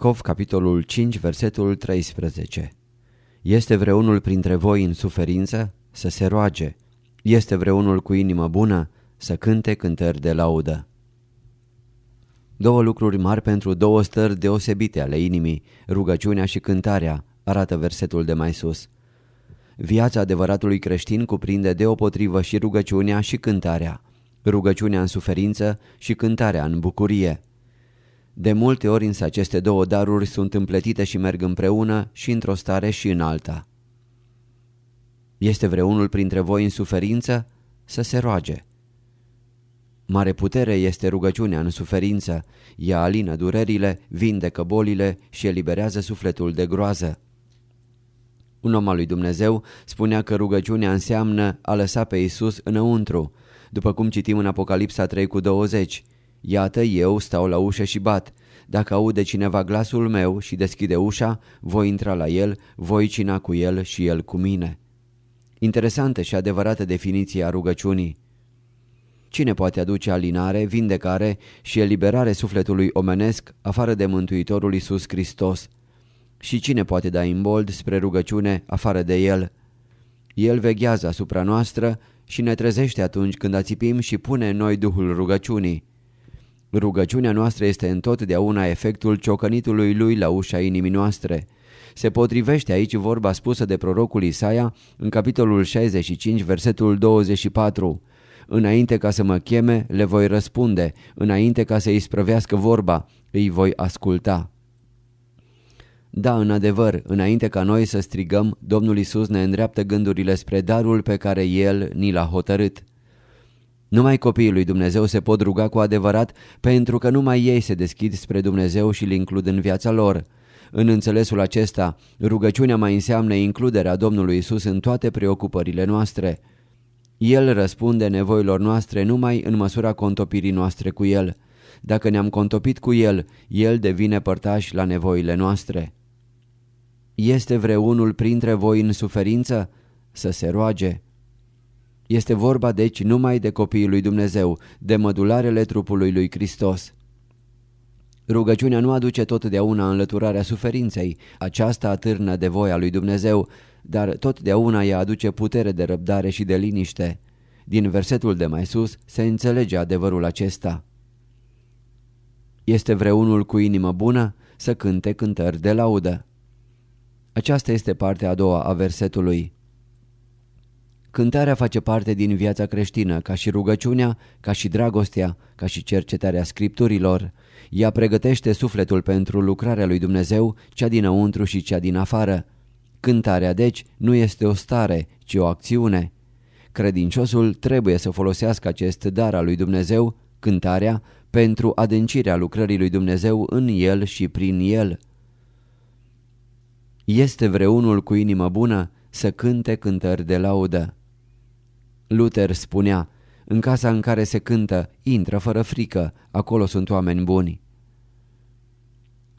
Iacov, capitolul 5, versetul 13 Este vreunul printre voi în suferință? Să se roage. Este vreunul cu inimă bună? Să cânte cântări de laudă. Două lucruri mari pentru două stări deosebite ale inimii, rugăciunea și cântarea, arată versetul de mai sus. Viața adevăratului creștin cuprinde deopotrivă și rugăciunea și cântarea, rugăciunea în suferință și cântarea în bucurie. De multe ori însă aceste două daruri sunt împletite și merg împreună și într-o stare și în alta. Este vreunul printre voi în suferință? Să se roage. Mare putere este rugăciunea în suferință, ea alină durerile, vindecă bolile și eliberează sufletul de groază. Un om al lui Dumnezeu spunea că rugăciunea înseamnă a lăsa pe Iisus înăuntru, după cum citim în Apocalipsa 3 cu 20. Iată, eu stau la ușă și bat. Dacă aude cineva glasul meu și deschide ușa, voi intra la el, voi cina cu el și el cu mine. Interesantă și adevărată definiție a rugăciunii. Cine poate aduce alinare, vindecare și eliberare sufletului omenesc afară de Mântuitorul Iisus Hristos? Și cine poate da imbold spre rugăciune afară de El? El veghează asupra noastră și ne trezește atunci când ațipim și pune în noi Duhul rugăciunii. Rugăciunea noastră este întotdeauna efectul ciocănitului lui la ușa inimii noastre. Se potrivește aici vorba spusă de prorocul Isaia în capitolul 65, versetul 24. Înainte ca să mă cheme, le voi răspunde, înainte ca să îi sprăvească vorba, îi voi asculta. Da, în adevăr, înainte ca noi să strigăm, Domnul Isus ne îndreaptă gândurile spre darul pe care El ni l-a hotărât. Numai copiii lui Dumnezeu se pot ruga cu adevărat pentru că numai ei se deschid spre Dumnezeu și îl includ în viața lor. În înțelesul acesta, rugăciunea mai înseamnă includerea Domnului Isus în toate preocupările noastre. El răspunde nevoilor noastre numai în măsura contopirii noastre cu El. Dacă ne-am contopit cu El, El devine părtaș la nevoile noastre. Este vreunul printre voi în suferință? Să se roage. Este vorba deci numai de copiii lui Dumnezeu, de mădularele trupului lui Hristos. Rugăciunea nu aduce totdeauna înlăturarea suferinței, aceasta atârnă de voia lui Dumnezeu, dar totdeauna ea aduce putere de răbdare și de liniște. Din versetul de mai sus se înțelege adevărul acesta. Este vreunul cu inimă bună să cânte cântări de laudă. Aceasta este partea a doua a versetului. Cântarea face parte din viața creștină, ca și rugăciunea, ca și dragostea, ca și cercetarea scripturilor. Ea pregătește sufletul pentru lucrarea lui Dumnezeu, cea dinăuntru și cea din afară. Cântarea, deci, nu este o stare, ci o acțiune. Credinciosul trebuie să folosească acest dar al lui Dumnezeu, cântarea, pentru adâncirea lucrării lui Dumnezeu în el și prin el. Este vreunul cu inimă bună să cânte cântări de laudă. Luther spunea, în casa în care se cântă, intră fără frică, acolo sunt oameni buni.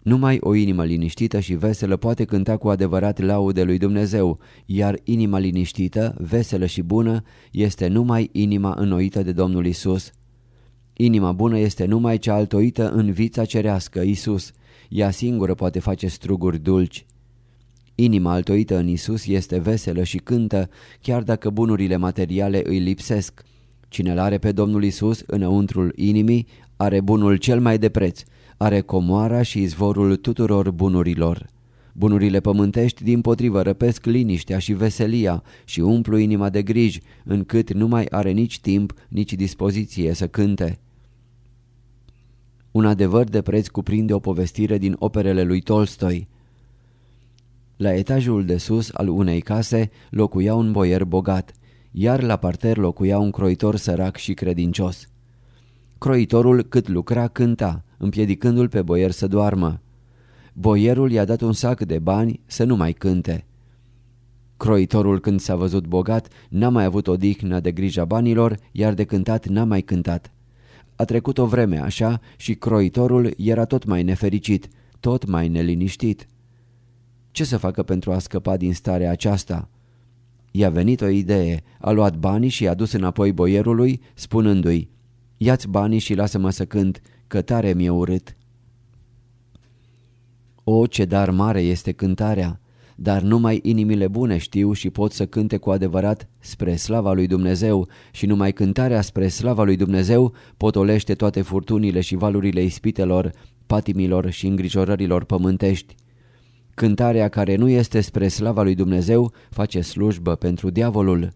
Numai o inimă liniștită și veselă poate cânta cu adevărat laude lui Dumnezeu, iar inima liniștită, veselă și bună este numai inima înnoită de Domnul Isus. Inima bună este numai cea altoită în vița cerească, Isus. Ea singură poate face struguri dulci. Inima altoită în Isus este veselă și cântă, chiar dacă bunurile materiale îi lipsesc. Cine l-are pe Domnul Isus înăuntrul inimii, are bunul cel mai de preț, are comoara și izvorul tuturor bunurilor. Bunurile pământești din potrivă răpesc liniștea și veselia și umplu inima de griji, încât nu mai are nici timp, nici dispoziție să cânte. Un adevăr de preț cuprinde o povestire din operele lui Tolstoi. La etajul de sus al unei case locuia un boier bogat, iar la parter locuia un croitor sărac și credincios. Croitorul cât lucra cânta, împiedicându-l pe boier să doarmă. Boierul i-a dat un sac de bani să nu mai cânte. Croitorul când s-a văzut bogat n-a mai avut odihnă de grija banilor, iar de cântat n-a mai cântat. A trecut o vreme așa și croitorul era tot mai nefericit, tot mai neliniștit. Ce să facă pentru a scăpa din starea aceasta? I-a venit o idee, a luat banii și i-a dus înapoi boierului, spunându-i Ia-ți banii și lasă-mă să cânt, că tare mi-e urât. O, ce dar mare este cântarea! Dar numai inimile bune știu și pot să cânte cu adevărat spre slava lui Dumnezeu și numai cântarea spre slava lui Dumnezeu potolește toate furtunile și valurile ispitelor, patimilor și îngrijorărilor pământești. Cântarea care nu este spre slava lui Dumnezeu face slujbă pentru diavolul.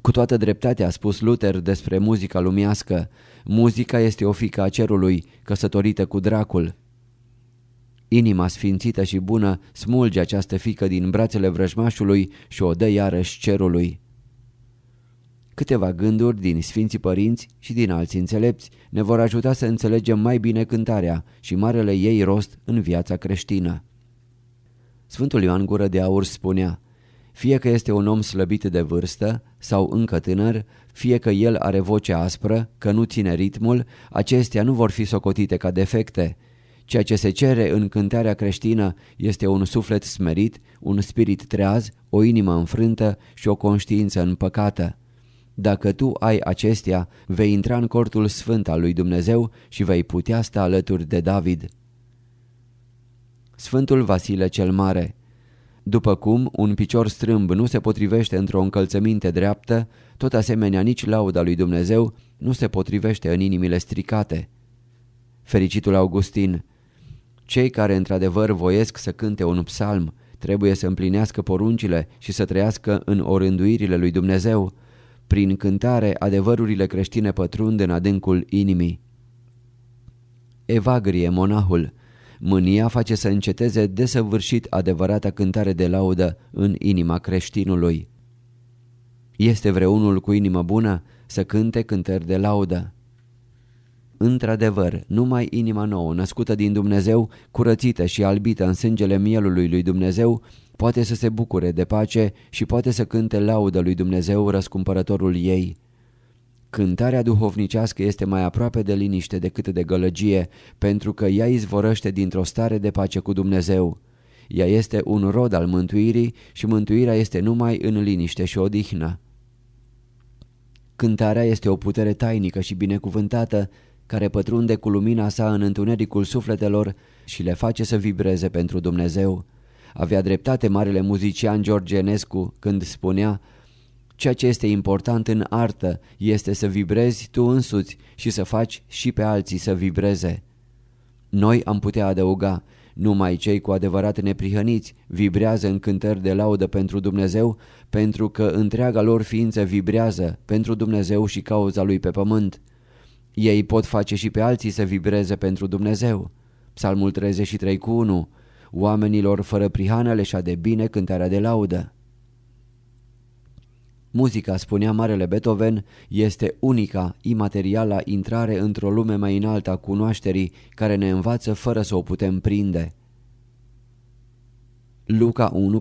Cu toată dreptatea a spus Luther despre muzica lumească, muzica este o fică a cerului, căsătorită cu dracul. Inima sfințită și bună smulge această fică din brațele vrăjmașului și o dă iarăși cerului. Câteva gânduri din Sfinții Părinți și din alți înțelepți ne vor ajuta să înțelegem mai bine cântarea și marele ei rost în viața creștină. Sfântul Ioan Gură de Aur spunea, fie că este un om slăbit de vârstă sau încă tânăr, fie că el are voce aspră, că nu ține ritmul, acestea nu vor fi socotite ca defecte. Ceea ce se cere în cântarea creștină este un suflet smerit, un spirit treaz, o inimă înfrântă și o conștiință împăcată. Dacă tu ai acestea, vei intra în cortul sfânt al lui Dumnezeu și vei putea sta alături de David. Sfântul Vasile cel Mare După cum un picior strâmb nu se potrivește într-o încălțăminte dreaptă, tot asemenea nici lauda lui Dumnezeu nu se potrivește în inimile stricate. Fericitul Augustin Cei care într-adevăr voiesc să cânte un psalm trebuie să împlinească poruncile și să trăiască în orânduirile lui Dumnezeu. Prin cântare, adevărurile creștine pătrund în adâncul inimii. Evagrie, monahul Mânia face să înceteze desăvârșit adevărata cântare de laudă în inima creștinului. Este vreunul cu inimă bună să cânte cântări de laudă. Într-adevăr, numai inima nouă, născută din Dumnezeu, curățită și albită în sângele mielului lui Dumnezeu, poate să se bucure de pace și poate să cânte laudă lui Dumnezeu, răscumpărătorul ei. Cântarea duhovnicească este mai aproape de liniște decât de gălăgie, pentru că ea izvorăște dintr-o stare de pace cu Dumnezeu. Ea este un rod al mântuirii și mântuirea este numai în liniște și odihnă. Cântarea este o putere tainică și binecuvântată care pătrunde cu lumina sa în întunericul sufletelor și le face să vibreze pentru Dumnezeu. Avea dreptate marele muzician George Enescu când spunea Ceea ce este important în artă este să vibrezi tu însuți și să faci și pe alții să vibreze. Noi am putea adăuga, numai cei cu adevărat neprihăniți vibrează în cântări de laudă pentru Dumnezeu, pentru că întreaga lor ființă vibrează pentru Dumnezeu și cauza lui pe pământ. Ei pot face și pe alții să vibreze pentru Dumnezeu. Psalmul 33 cu 1 Oamenilor fără prihană le de bine cântarea de laudă. Muzica, spunea Marele Beethoven, este unica, imateriala intrare într-o lume mai înaltă a cunoașterii care ne învață fără să o putem prinde. Luca 1,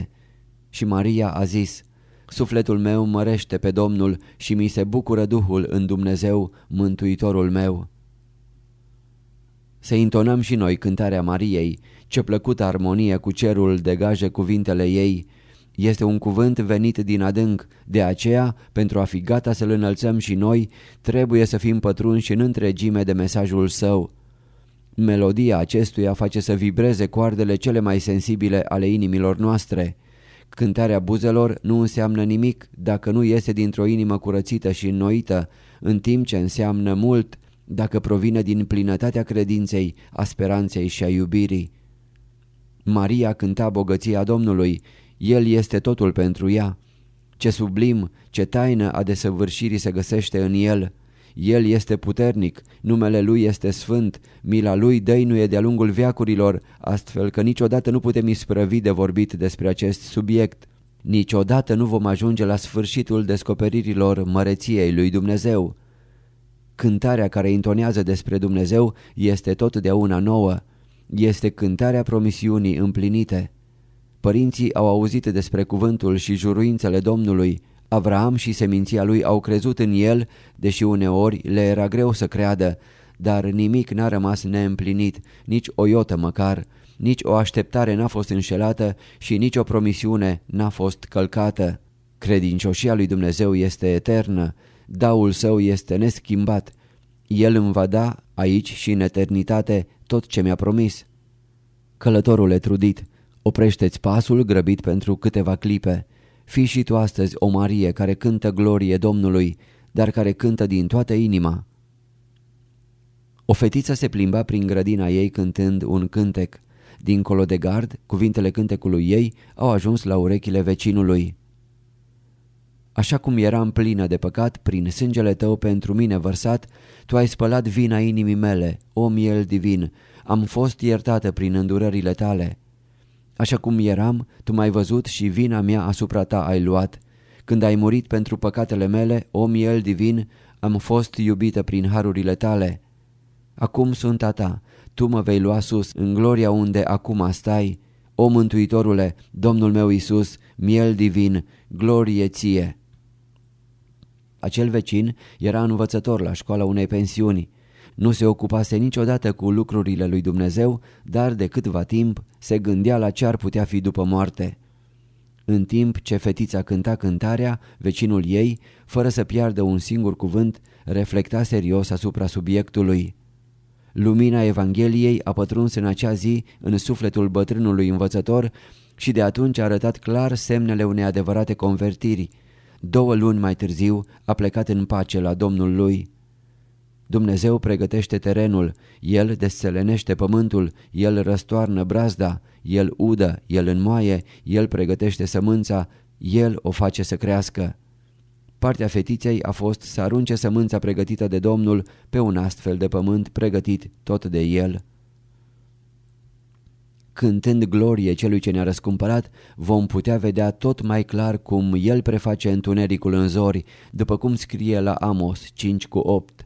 46-47 Și Maria a zis, Sufletul meu mărește pe Domnul și mi se bucură Duhul în Dumnezeu, Mântuitorul meu. Să intonăm și noi cântarea Mariei, ce plăcută armonie cu cerul degaje cuvintele ei, este un cuvânt venit din adânc, de aceea, pentru a fi gata să-l înălțăm și noi, trebuie să fim pătrunși în întregime de mesajul său. Melodia acestuia face să vibreze coardele cele mai sensibile ale inimilor noastre. Cântarea buzelor nu înseamnă nimic dacă nu iese dintr-o inimă curățită și înnoită, în timp ce înseamnă mult dacă provine din plinătatea credinței, a speranței și a iubirii. Maria cânta bogăția Domnului, el este totul pentru ea. Ce sublim, ce taină a desăvârșirii se găsește în El. El este puternic, numele Lui este sfânt, mila Lui dăinuie de-a lungul veacurilor, astfel că niciodată nu putem isprăvi de vorbit despre acest subiect. Niciodată nu vom ajunge la sfârșitul descoperirilor măreției lui Dumnezeu. Cântarea care intonează despre Dumnezeu este totdeauna nouă. Este cântarea promisiunii împlinite. Părinții au auzit despre cuvântul și juruințele Domnului. Avraam și seminția lui au crezut în el, deși uneori le era greu să creadă, dar nimic n-a rămas neîmplinit, nici o iotă măcar, nici o așteptare n-a fost înșelată și nici o promisiune n-a fost călcată. Credincioșia lui Dumnezeu este eternă, daul său este neschimbat. El îmi va da aici și în eternitate tot ce mi-a promis. Călătorule trudit, oprește-ți pasul grăbit pentru câteva clipe. Fii și tu astăzi o Marie care cântă glorie Domnului, dar care cântă din toată inima. O fetiță se plimba prin grădina ei cântând un cântec. Dincolo de gard, cuvintele cântecului ei au ajuns la urechile vecinului. Așa cum eram plină de păcat, prin sângele tău pentru mine vărsat, tu ai spălat vina inimii mele, o miel divin, am fost iertată prin îndurările tale. Așa cum eram, tu m-ai văzut și vina mea asupra ta ai luat. Când ai murit pentru păcatele mele, o miel divin, am fost iubită prin harurile tale. Acum sunt a ta, tu mă vei lua sus, în gloria unde acum stai. O Mântuitorule, Domnul meu Iisus, miel divin, glorie ție! Acel vecin era învățător la școala unei pensiuni. Nu se ocupase niciodată cu lucrurile lui Dumnezeu, dar de câtva timp se gândea la ce ar putea fi după moarte. În timp ce fetița cânta cântarea, vecinul ei, fără să piardă un singur cuvânt, reflecta serios asupra subiectului. Lumina Evangheliei a pătruns în acea zi în sufletul bătrânului învățător și de atunci a arătat clar semnele unei adevărate convertiri. Două luni mai târziu a plecat în pace la Domnul lui. Dumnezeu pregătește terenul, El desțelenește pământul, El răstoarnă brazda, El udă, El înmoaie, El pregătește sămânța, El o face să crească. Partea fetiței a fost să arunce sămânța pregătită de Domnul pe un astfel de pământ pregătit tot de El. Cântând glorie celui ce ne-a răscumpărat, vom putea vedea tot mai clar cum El preface întunericul în zori, după cum scrie la Amos 5 cu 8.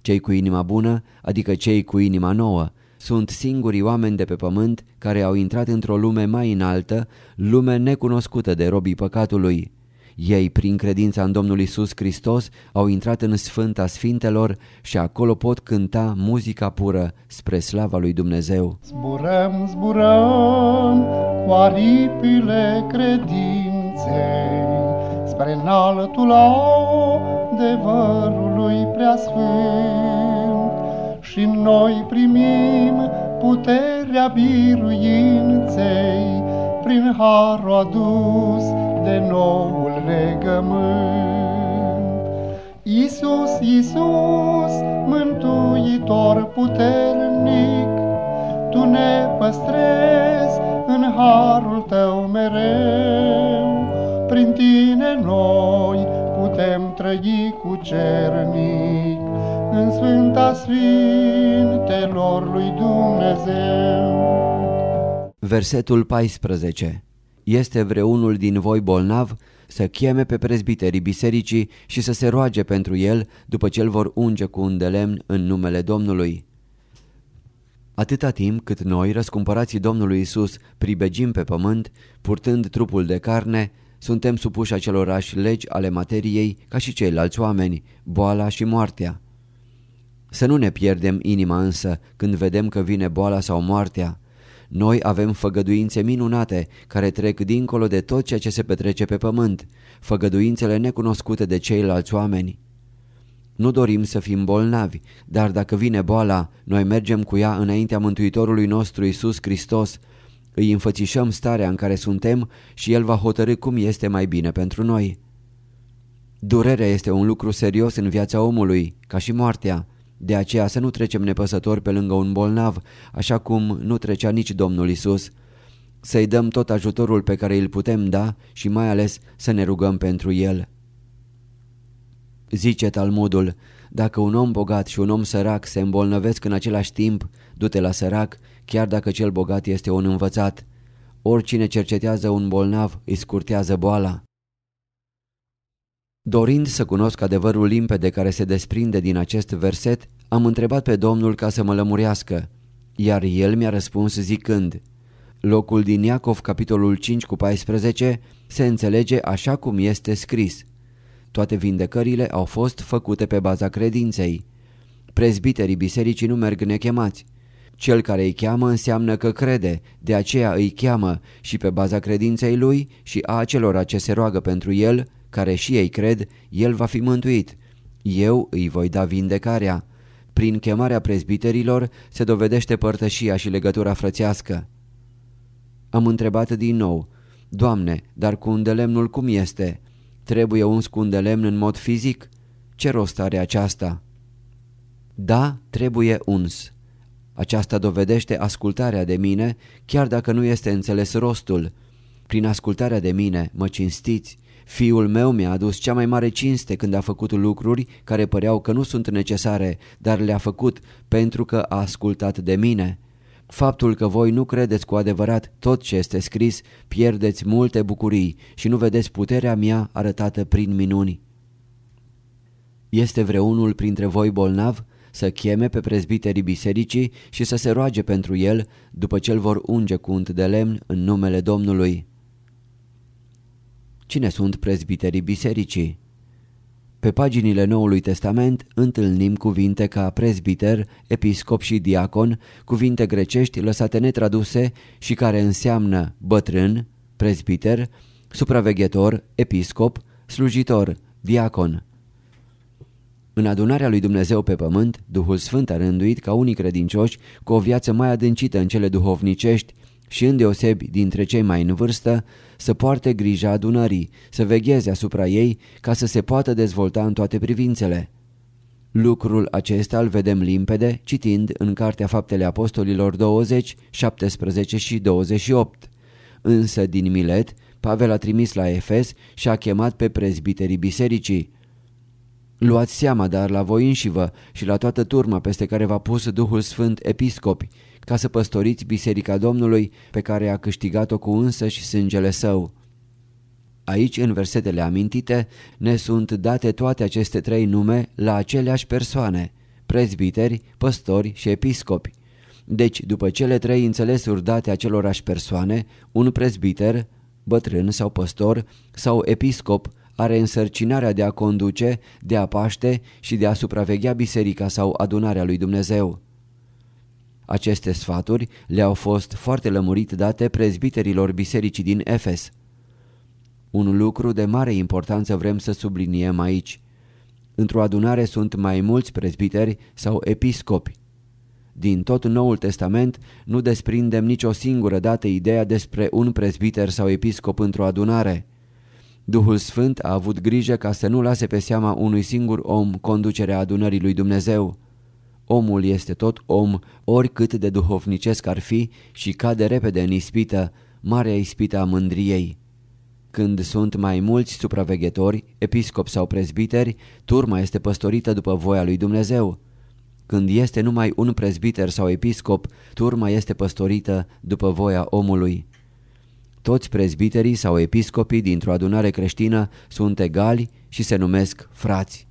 Cei cu inima bună, adică cei cu inima nouă, sunt singurii oameni de pe pământ care au intrat într-o lume mai înaltă, lume necunoscută de robii păcatului. Ei, prin credința în Domnul Isus Hristos, au intrat în Sfânta Sfintelor și acolo pot cânta muzica pură spre slava lui Dumnezeu. Zburăm, zburăm cu aripile credinței spre înaltul adevărului preasfânt și noi primim puterea biruinței prin harul adus de noul legământ. Iisus, Iisus, mântuitor puternic, Tu ne păstrezi în harul Tău mereu. Prin Tine noi putem trăi cu cernic în Sfânta Sfintelor lui Dumnezeu. Versetul 14 Este vreunul din voi bolnav să cheme pe prezbiterii bisericii și să se roage pentru el după ce îl vor unge cu un de lemn în numele Domnului. Atâta timp cât noi, răscumpărații Domnului Isus, pribegim pe pământ, purtând trupul de carne, suntem supuși acelorași legi ale materiei ca și ceilalți oameni, boala și moartea. Să nu ne pierdem inima însă când vedem că vine boala sau moartea, noi avem făgăduințe minunate care trec dincolo de tot ceea ce se petrece pe pământ, făgăduințele necunoscute de ceilalți oameni. Nu dorim să fim bolnavi, dar dacă vine boala, noi mergem cu ea înaintea Mântuitorului nostru Isus Hristos, îi înfățișăm starea în care suntem și El va hotărâ cum este mai bine pentru noi. Durerea este un lucru serios în viața omului, ca și moartea. De aceea să nu trecem nepăsători pe lângă un bolnav, așa cum nu trecea nici Domnul Isus. Să-i dăm tot ajutorul pe care îl putem da și mai ales să ne rugăm pentru el. Zice Talmudul, dacă un om bogat și un om sărac se îmbolnăvesc în același timp, du-te la sărac, chiar dacă cel bogat este un învățat. Oricine cercetează un bolnav îi scurtează boala. Dorind să cunosc adevărul limpede care se desprinde din acest verset, am întrebat pe Domnul ca să mă lămurească, iar el mi-a răspuns zicând, Locul din Iacov, capitolul 5 cu 14, se înțelege așa cum este scris. Toate vindecările au fost făcute pe baza credinței. Prezbiterii bisericii nu merg nechemați. Cel care îi cheamă înseamnă că crede, de aceea îi cheamă și pe baza credinței lui și a acelora ce se roagă pentru el, care și ei cred, el va fi mântuit. Eu îi voi da vindecarea. Prin chemarea prezbiterilor se dovedește părtășia și legătura frățească. Am întrebat din nou, Doamne, dar cu undelemnul cum este? Trebuie uns cu undelemn în mod fizic? Ce rost are aceasta? Da, trebuie uns. Aceasta dovedește ascultarea de mine, chiar dacă nu este înțeles rostul. Prin ascultarea de mine, mă cinstiți, Fiul meu mi-a adus cea mai mare cinste când a făcut lucruri care păreau că nu sunt necesare, dar le-a făcut pentru că a ascultat de mine. Faptul că voi nu credeți cu adevărat tot ce este scris, pierdeți multe bucurii și nu vedeți puterea mea arătată prin minuni. Este vreunul printre voi bolnav? Să cheme pe prezbiterii bisericii și să se roage pentru el după ce îl vor unge cu unt de lemn în numele Domnului. Cine sunt prezbiterii bisericii? Pe paginile Noului Testament întâlnim cuvinte ca prezbiter, episcop și diacon, cuvinte grecești lăsate netraduse și care înseamnă bătrân, prezbiter, supraveghetor, episcop, slujitor, diacon. În adunarea lui Dumnezeu pe pământ, Duhul Sfânt a rânduit ca unii credincioși cu o viață mai adâncită în cele duhovnicești și îndeosebi dintre cei mai în vârstă să poarte grija adunării, să vegheze asupra ei ca să se poată dezvolta în toate privințele. Lucrul acesta îl vedem limpede citind în Cartea Faptele Apostolilor 20, 17 și 28. Însă din Milet, Pavel a trimis la Efes și a chemat pe prezbiterii bisericii. Luați seama dar la voi înșivă și la toată turma peste care v-a pus Duhul Sfânt episcopi ca să păstoriți Biserica Domnului pe care a câștigat-o cu însă și sângele său. Aici, în versetele amintite, ne sunt date toate aceste trei nume la aceleași persoane, prezbiteri, păstori și episcopi. Deci, după cele trei înțelesuri date acelorași persoane, un prezbiter, bătrân sau păstor sau episcop are însărcinarea de a conduce, de a paște și de a supraveghea biserica sau adunarea lui Dumnezeu. Aceste sfaturi le-au fost foarte lămurit date prezbiterilor bisericii din Efes. Un lucru de mare importanță vrem să subliniem aici. Într-o adunare sunt mai mulți prezbiteri sau episcopi. Din tot Noul Testament nu desprindem nicio singură dată ideea despre un prezbiter sau episcop într-o adunare. Duhul Sfânt a avut grijă ca să nu lase pe seama unui singur om conducerea adunării lui Dumnezeu. Omul este tot om, oricât de duhovnicesc ar fi și cade repede în ispită, marea ispită a mândriei. Când sunt mai mulți supraveghetori, episcopi sau prezbiteri, turma este păstorită după voia lui Dumnezeu. Când este numai un prezbiter sau episcop, turma este păstorită după voia omului. Toți prezbiterii sau episcopii dintr-o adunare creștină sunt egali și se numesc frați.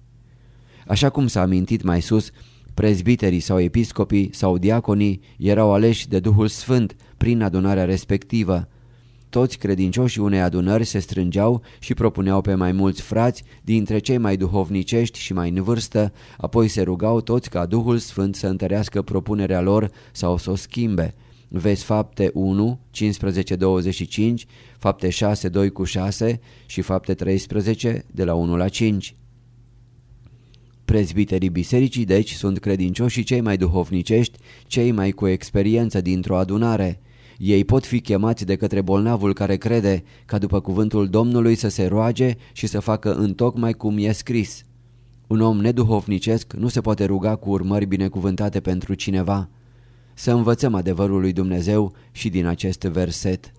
Așa cum s-a amintit mai sus, Prezbiterii sau episcopii sau diaconii erau aleși de Duhul Sfânt prin adunarea respectivă. Toți credincioșii unei adunări se strângeau și propuneau pe mai mulți frați dintre cei mai duhovnicești și mai în vârstă, apoi se rugau toți ca Duhul Sfânt să întărească propunerea lor sau să o schimbe. Vezi fapte 1, 15-25, fapte 6, 2 cu 6 și fapte 13 de la 1 la 5. Prezbiterii bisericii deci sunt credincioși cei mai duhovnicești, cei mai cu experiență dintr-o adunare. Ei pot fi chemați de către bolnavul care crede ca după cuvântul Domnului să se roage și să facă întocmai cum e scris. Un om neduhovnicesc nu se poate ruga cu urmări binecuvântate pentru cineva. Să învățăm adevărul lui Dumnezeu și din acest verset.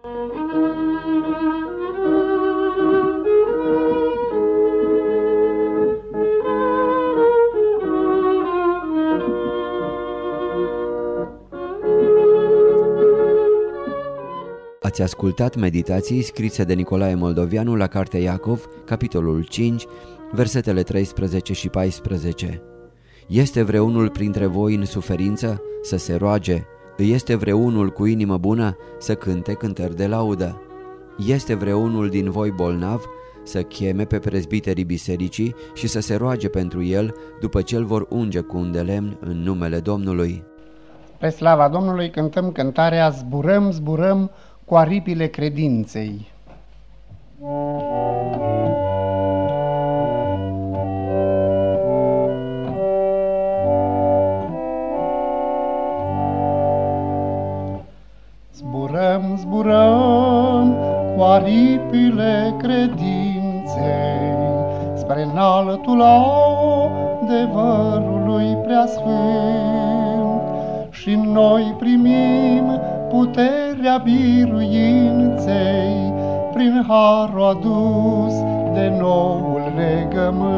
Ați ascultat meditații scrise de Nicolae Moldovianu la Cartea Iacov, capitolul 5, versetele 13 și 14. Este vreunul printre voi în suferință să se roage? Este vreunul cu inimă bună să cânte cântări de laudă? Este vreunul din voi bolnav să cheme pe prezbiterii bisericii și să se roage pentru el după ce îl vor unge cu un de lemn în numele Domnului? Pe slava Domnului cântăm cântarea Zburăm, zburăm, cu aripile credinței. Înaltul adevărului preasfânt Și noi primim puterea biruinței Prin harul adus de noul legământ.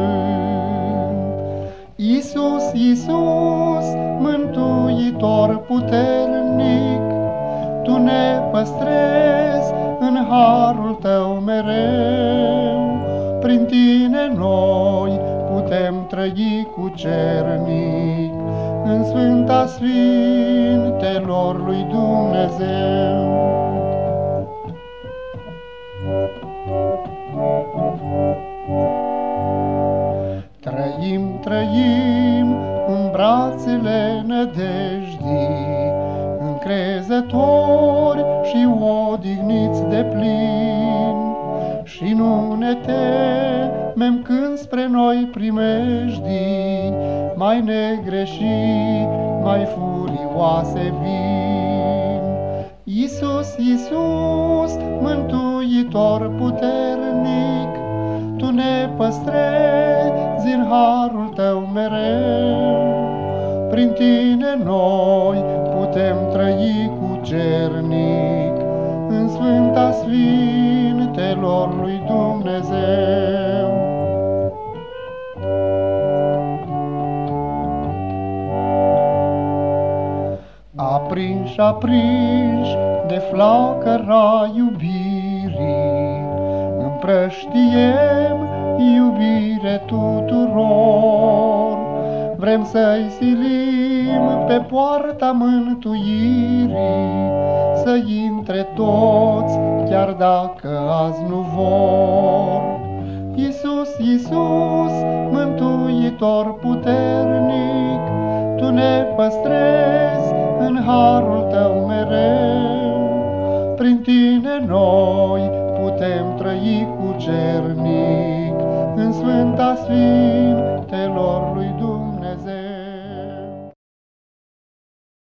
Iisus, Iisus, mântuitor puternic, Tu ne păstrezi în harul Tău mereu, Prin Tine noi putem trăi cu cernic, În Sfânta Sfintelor lui Dumnezeu. Trăim, trăim în brațele nădejdii, Încrezători și odihniți de plin, Și nu ne temem când spre noi primejdii, Mai negre și mai furioase vin. Iisus, Iisus, mântuitor puternic, Tu ne păstrezi în harul Tău mereu. Prin Tine noi putem trăi cu cernic în Sfânta Sfintelor lui Dumnezeu. Aprinși, aprinși de flacăra iubirii, Împrăștiem iubire tuturor, Vrem să-i silim pe poarta mântuirii, Să intre toți, chiar dacă azi nu vor. Iisus, Iisus, mântuitor puternic, Tu ne păstrezi în harul Tău mereu. Prin Tine noi putem trăi cu cernic, În Sfânta Sfintelor lui Dumnezeu.